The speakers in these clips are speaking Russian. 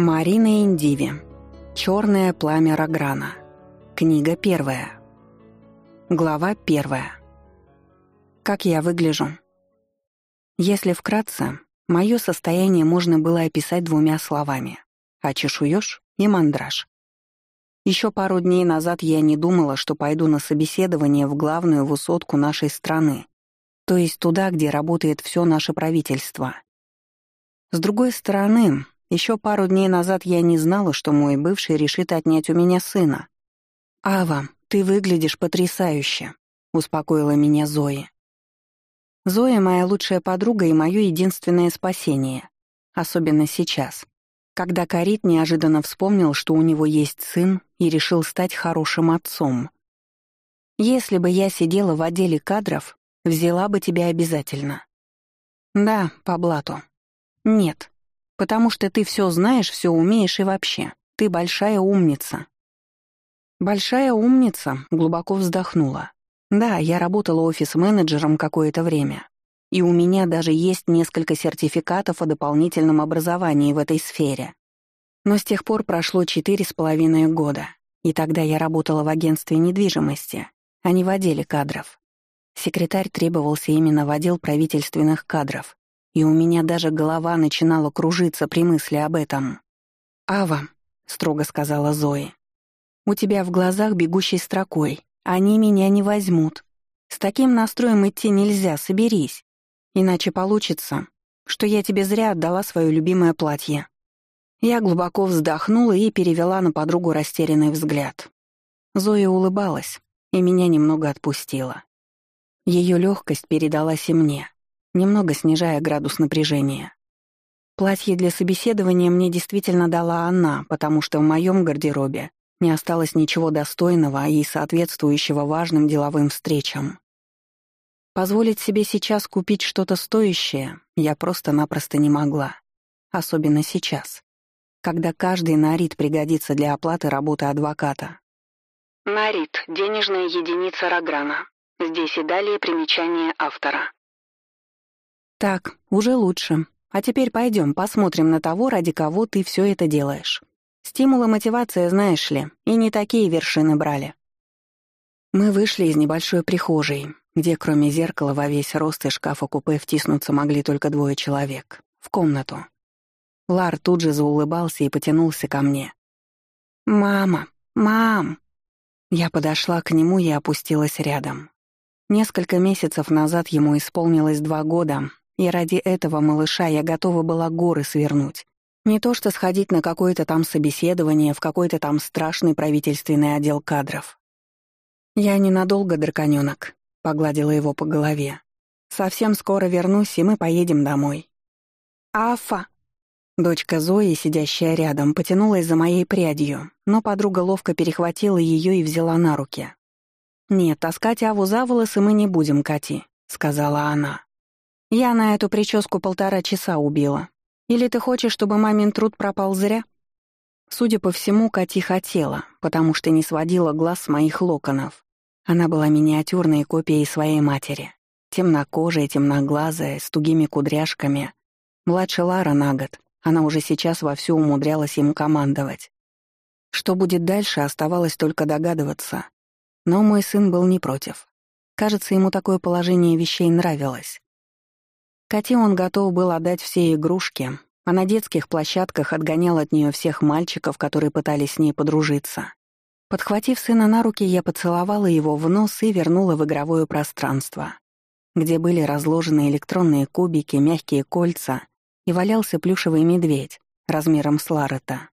Марина Индиви. «Черное пламя Рограна». Книга первая. Глава первая. Как я выгляжу? Если вкратце, мое состояние можно было описать двумя словами. А Очешуешь и мандраж. Еще пару дней назад я не думала, что пойду на собеседование в главную высотку нашей страны, то есть туда, где работает все наше правительство. С другой стороны, еще пару дней назад я не знала, что мой бывший решит отнять у меня сына. «Ава, ты выглядишь потрясающе», — успокоила меня Зои. Зоя — моя лучшая подруга и моё единственное спасение. Особенно сейчас, когда Карит неожиданно вспомнил, что у него есть сын и решил стать хорошим отцом. «Если бы я сидела в отделе кадров, взяла бы тебя обязательно». «Да, по блату». «Нет, потому что ты все знаешь, все умеешь и вообще. Ты большая умница». «Большая умница», — глубоко вздохнула. «Да, я работала офис-менеджером какое-то время, и у меня даже есть несколько сертификатов о дополнительном образовании в этой сфере. Но с тех пор прошло четыре с половиной года, и тогда я работала в агентстве недвижимости, а не в отделе кадров. Секретарь требовался именно в отдел правительственных кадров, и у меня даже голова начинала кружиться при мысли об этом. «Ава», — строго сказала Зои, — «у тебя в глазах бегущей строкой. Они меня не возьмут. С таким настроем идти нельзя, соберись. Иначе получится, что я тебе зря отдала свое любимое платье». Я глубоко вздохнула и перевела на подругу растерянный взгляд. Зоя улыбалась, и меня немного отпустила. Ее легкость передалась и мне немного снижая градус напряжения. Платье для собеседования мне действительно дала она, потому что в моем гардеробе не осталось ничего достойного и соответствующего важным деловым встречам. Позволить себе сейчас купить что-то стоящее я просто-напросто не могла. Особенно сейчас, когда каждый нарит пригодится для оплаты работы адвоката. Нарит — денежная единица Рограна. Здесь и далее примечание автора. Так, уже лучше. А теперь пойдем, посмотрим на того, ради кого ты все это делаешь. Стимулы мотивация, знаешь ли, и не такие вершины брали. Мы вышли из небольшой прихожей, где кроме зеркала во весь рост и шкафа купе втиснуться могли только двое человек, в комнату. Лар тут же заулыбался и потянулся ко мне. «Мама! Мам!» Я подошла к нему и опустилась рядом. Несколько месяцев назад ему исполнилось два года, и ради этого малыша я готова была горы свернуть. Не то что сходить на какое-то там собеседование в какой-то там страшный правительственный отдел кадров. «Я ненадолго, драконёнок», — погладила его по голове. «Совсем скоро вернусь, и мы поедем домой». «Афа!» Дочка Зои, сидящая рядом, потянулась за моей прядью, но подруга ловко перехватила её и взяла на руки. «Нет, таскать Аву за волосы мы не будем, Кати», — сказала она. Я на эту прическу полтора часа убила. Или ты хочешь, чтобы мамин труд пропал зря?» Судя по всему, Кати хотела, потому что не сводила глаз с моих локонов. Она была миниатюрной копией своей матери. Темнокожая, темноглазая, с тугими кудряшками. Младше Лара на год. Она уже сейчас вовсю умудрялась им командовать. Что будет дальше, оставалось только догадываться. Но мой сын был не против. Кажется, ему такое положение вещей нравилось. Коте он готов был отдать все игрушки, а на детских площадках отгонял от нее всех мальчиков, которые пытались с ней подружиться. Подхватив сына на руки, я поцеловала его в нос и вернула в игровое пространство, где были разложены электронные кубики, мягкие кольца и валялся плюшевый медведь размером с Ларета.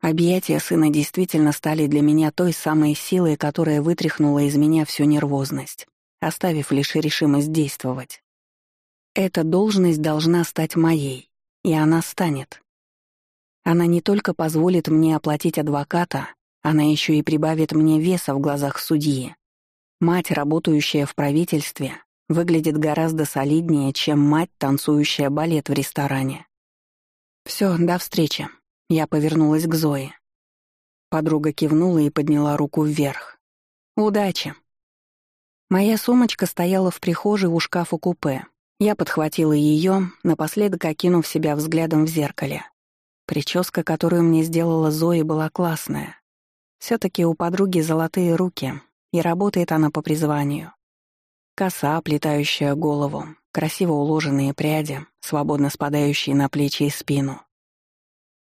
Объятия сына действительно стали для меня той самой силой, которая вытряхнула из меня всю нервозность, оставив лишь решимость действовать. Эта должность должна стать моей, и она станет. Она не только позволит мне оплатить адвоката, она еще и прибавит мне веса в глазах судьи. Мать, работающая в правительстве, выглядит гораздо солиднее, чем мать, танцующая балет в ресторане. «Все, до встречи». Я повернулась к Зое. Подруга кивнула и подняла руку вверх. «Удачи». Моя сумочка стояла в прихожей у шкафа-купе, я подхватила ее, напоследок окинув себя взглядом в зеркале. Прическа, которую мне сделала Зои, была классная. все таки у подруги золотые руки, и работает она по призванию. Коса, плетающая голову, красиво уложенные пряди, свободно спадающие на плечи и спину.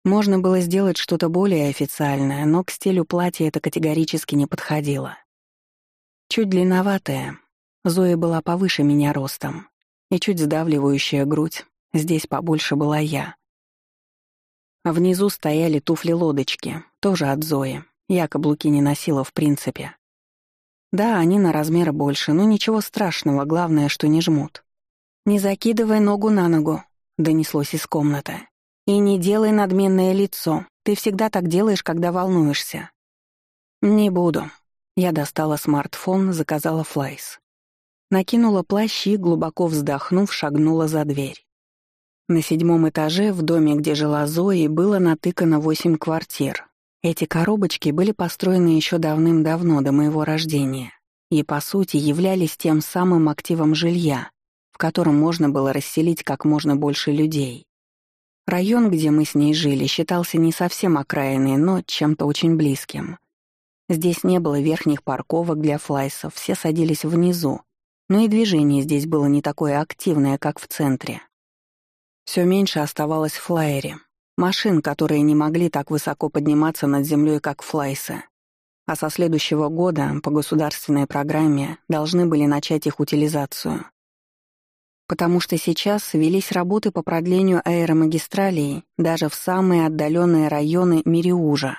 Можно было сделать что-то более официальное, но к стилю платья это категорически не подходило. Чуть длинноватая, Зоя была повыше меня ростом, и чуть сдавливающая грудь. Здесь побольше была я. Внизу стояли туфли-лодочки, тоже от Зои. Я каблуки не носила в принципе. Да, они на размер больше, но ничего страшного, главное, что не жмут. «Не закидывай ногу на ногу», — донеслось из комнаты. «И не делай надменное лицо. Ты всегда так делаешь, когда волнуешься». «Не буду». Я достала смартфон, заказала флайс накинула плащ и, глубоко вздохнув, шагнула за дверь. На седьмом этаже, в доме, где жила Зои, было натыкано восемь квартир. Эти коробочки были построены еще давным-давно, до моего рождения, и, по сути, являлись тем самым активом жилья, в котором можно было расселить как можно больше людей. Район, где мы с ней жили, считался не совсем окраиной, но чем-то очень близким. Здесь не было верхних парковок для флайсов, все садились внизу, но и движение здесь было не такое активное, как в центре. Все меньше оставалось в флайере. Машин, которые не могли так высоко подниматься над землей, как флайсы. А со следующего года по государственной программе должны были начать их утилизацию. Потому что сейчас велись работы по продлению аэромагистралей даже в самые отдаленные районы Мириужа.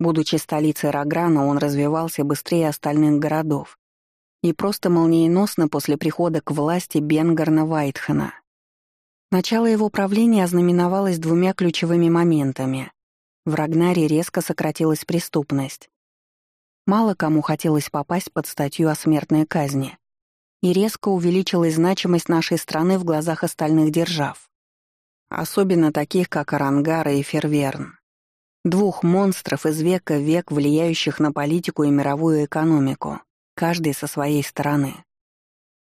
Будучи столицей Рограна, он развивался быстрее остальных городов, и просто молниеносно после прихода к власти Бенгарна Вайтхена. Начало его правления ознаменовалось двумя ключевыми моментами. В Рагнаре резко сократилась преступность. Мало кому хотелось попасть под статью о смертной казни. И резко увеличилась значимость нашей страны в глазах остальных держав. Особенно таких, как Арангара и Ферверн. Двух монстров из века в век, влияющих на политику и мировую экономику каждый со своей стороны.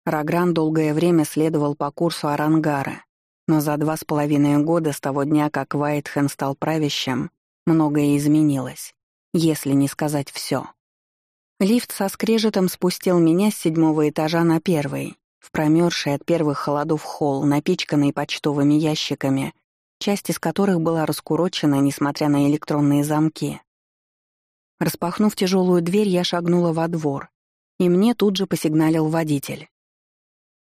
Рагран долгое время следовал по курсу Арангара, но за два с половиной года с того дня, как Вайтхен стал правящим, многое изменилось, если не сказать все. Лифт со скрежетом спустил меня с седьмого этажа на первый, в промерзший от первых холодов холл, напичканный почтовыми ящиками, часть из которых была раскурочена, несмотря на электронные замки. Распахнув тяжелую дверь, я шагнула во двор, и мне тут же посигналил водитель.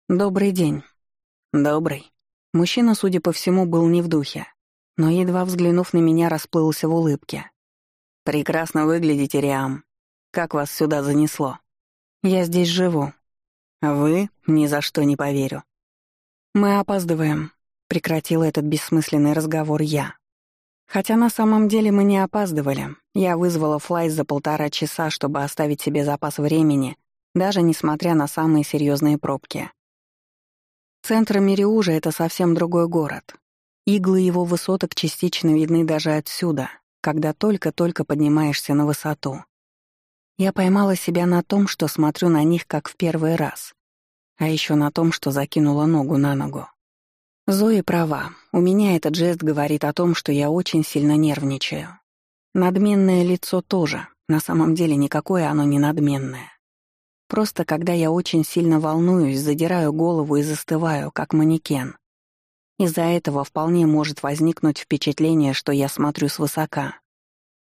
«Добрый день». «Добрый». Мужчина, судя по всему, был не в духе, но, едва взглянув на меня, расплылся в улыбке. «Прекрасно выглядите, Риам. Как вас сюда занесло?» «Я здесь живу». «Вы? Ни за что не поверю». «Мы опаздываем», — прекратила этот бессмысленный разговор я. Хотя на самом деле мы не опаздывали. Я вызвала флайт за полтора часа, чтобы оставить себе запас времени даже несмотря на самые серьезные пробки. Центр Мириужа — это совсем другой город. Иглы его высоток частично видны даже отсюда, когда только-только поднимаешься на высоту. Я поймала себя на том, что смотрю на них как в первый раз, а еще на том, что закинула ногу на ногу. Зои права, у меня этот жест говорит о том, что я очень сильно нервничаю. Надменное лицо тоже, на самом деле никакое оно не надменное. Просто когда я очень сильно волнуюсь, задираю голову и застываю, как манекен. Из-за этого вполне может возникнуть впечатление, что я смотрю свысока.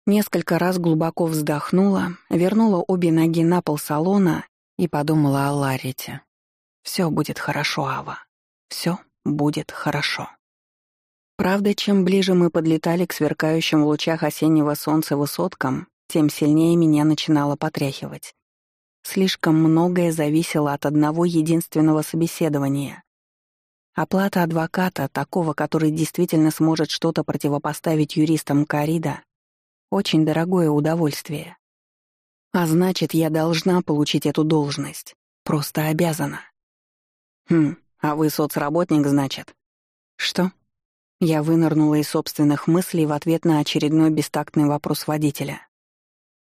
Несколько раз глубоко вздохнула, вернула обе ноги на пол салона и подумала о Ларите. «Все будет хорошо, Ава. Все будет хорошо». Правда, чем ближе мы подлетали к сверкающим в лучах осеннего солнца высоткам, тем сильнее меня начинало потряхивать. Слишком многое зависело от одного единственного собеседования. Оплата адвоката, такого, который действительно сможет что-то противопоставить юристам Карида, очень дорогое удовольствие. А значит, я должна получить эту должность. Просто обязана. Хм, а вы соцработник, значит? Что? Я вынырнула из собственных мыслей в ответ на очередной бестактный вопрос водителя.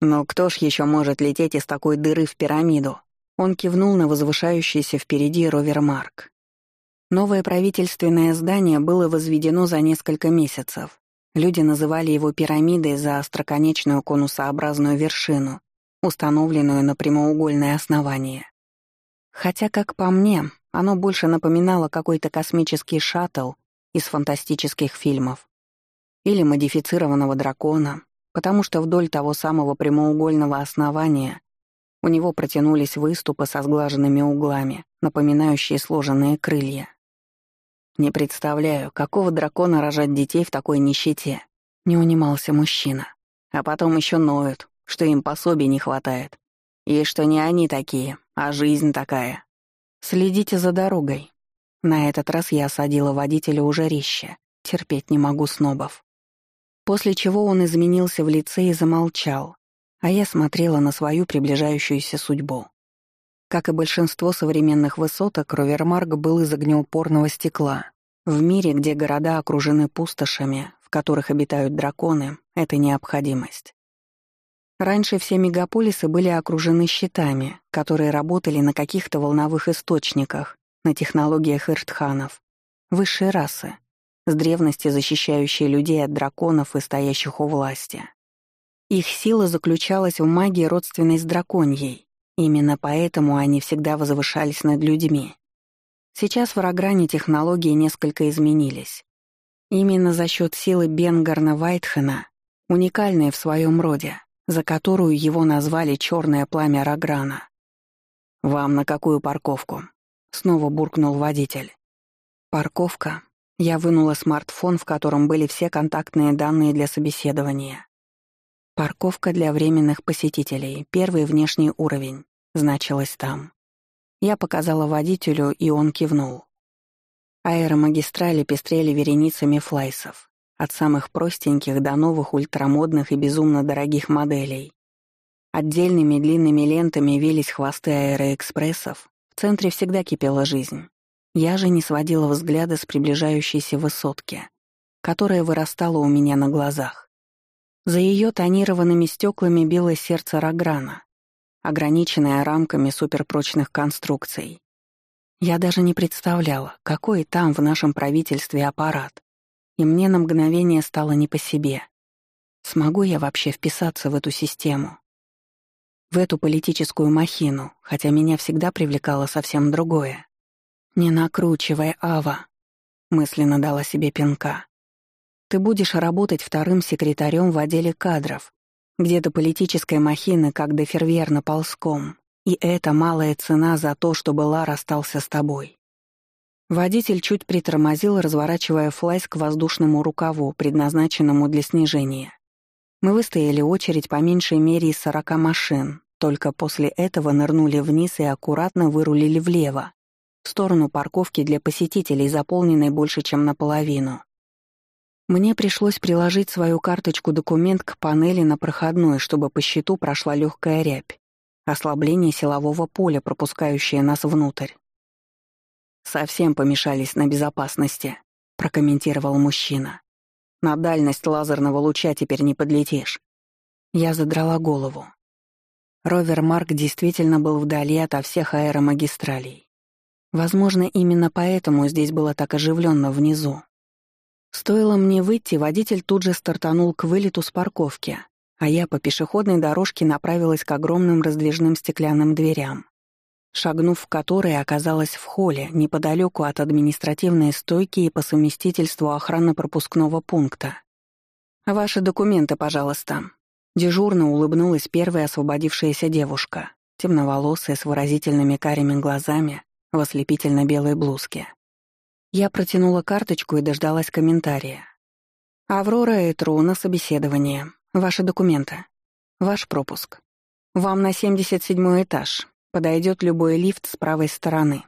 «Но кто ж еще может лететь из такой дыры в пирамиду?» Он кивнул на возвышающийся впереди ровер Марк. Новое правительственное здание было возведено за несколько месяцев. Люди называли его пирамидой за остроконечную конусообразную вершину, установленную на прямоугольное основание. Хотя, как по мне, оно больше напоминало какой-то космический шаттл из фантастических фильмов или модифицированного дракона, потому что вдоль того самого прямоугольного основания у него протянулись выступы со сглаженными углами, напоминающие сложенные крылья. «Не представляю, какого дракона рожать детей в такой нищете?» — не унимался мужчина. «А потом еще ноют, что им пособий не хватает. И что не они такие, а жизнь такая. Следите за дорогой». На этот раз я осадила водителя уже резче. Терпеть не могу снобов после чего он изменился в лице и замолчал, а я смотрела на свою приближающуюся судьбу. Как и большинство современных высоток, Ровермарк был из огнеупорного стекла. В мире, где города окружены пустошами, в которых обитают драконы, это необходимость. Раньше все мегаполисы были окружены щитами, которые работали на каких-то волновых источниках, на технологиях иртханов, высшей расы с древности защищающие людей от драконов и стоящих у власти. Их сила заключалась в магии, родственной с драконьей. Именно поэтому они всегда возвышались над людьми. Сейчас в Рогране технологии несколько изменились. Именно за счет силы Бенгарна Вайтхена, уникальной в своем роде, за которую его назвали «Черное пламя Рограна». «Вам на какую парковку?» — снова буркнул водитель. «Парковка я вынула смартфон, в котором были все контактные данные для собеседования. «Парковка для временных посетителей, первый внешний уровень», значилось там. Я показала водителю, и он кивнул. Аэромагистрали пестрели вереницами флайсов, от самых простеньких до новых ультрамодных и безумно дорогих моделей. Отдельными длинными лентами вились хвосты аэроэкспрессов, в центре всегда кипела жизнь. Я же не сводила взгляда с приближающейся высотки, которая вырастала у меня на глазах. За ее тонированными стеклами било сердце Рограна, ограниченное рамками суперпрочных конструкций. Я даже не представляла, какой там в нашем правительстве аппарат, и мне на мгновение стало не по себе. Смогу я вообще вписаться в эту систему? В эту политическую махину, хотя меня всегда привлекало совсем другое. «Не накручивай, Ава», — мысленно дала себе пинка. «Ты будешь работать вторым секретарем в отделе кадров, где-то политической махины, как до ферверна ползком, и это малая цена за то, чтобы Лар остался с тобой». Водитель чуть притормозил, разворачивая флайс к воздушному рукаву, предназначенному для снижения. Мы выстояли очередь по меньшей мере из сорока машин, только после этого нырнули вниз и аккуратно вырулили влево, сторону парковки для посетителей, заполненной больше, чем наполовину. Мне пришлось приложить свою карточку-документ к панели на проходной, чтобы по счету прошла легкая рябь, ослабление силового поля, пропускающее нас внутрь. «Совсем помешались на безопасности», — прокомментировал мужчина. «На дальность лазерного луча теперь не подлетишь». Я задрала голову. Ровер Марк действительно был вдали от всех аэромагистралей. Возможно, именно поэтому здесь было так оживленно внизу. Стоило мне выйти, водитель тут же стартанул к вылету с парковки, а я по пешеходной дорожке направилась к огромным раздвижным стеклянным дверям, шагнув в которые оказалась в холле, неподалеку от административной стойки и по совместительству охранно-пропускного пункта. «Ваши документы, пожалуйста». Дежурно улыбнулась первая освободившаяся девушка, темноволосая, с выразительными карими глазами, в ослепительно-белой блузке. Я протянула карточку и дождалась комментария. «Аврора Этру на собеседование. Ваши документы. Ваш пропуск. Вам на 77 этаж. Подойдет любой лифт с правой стороны.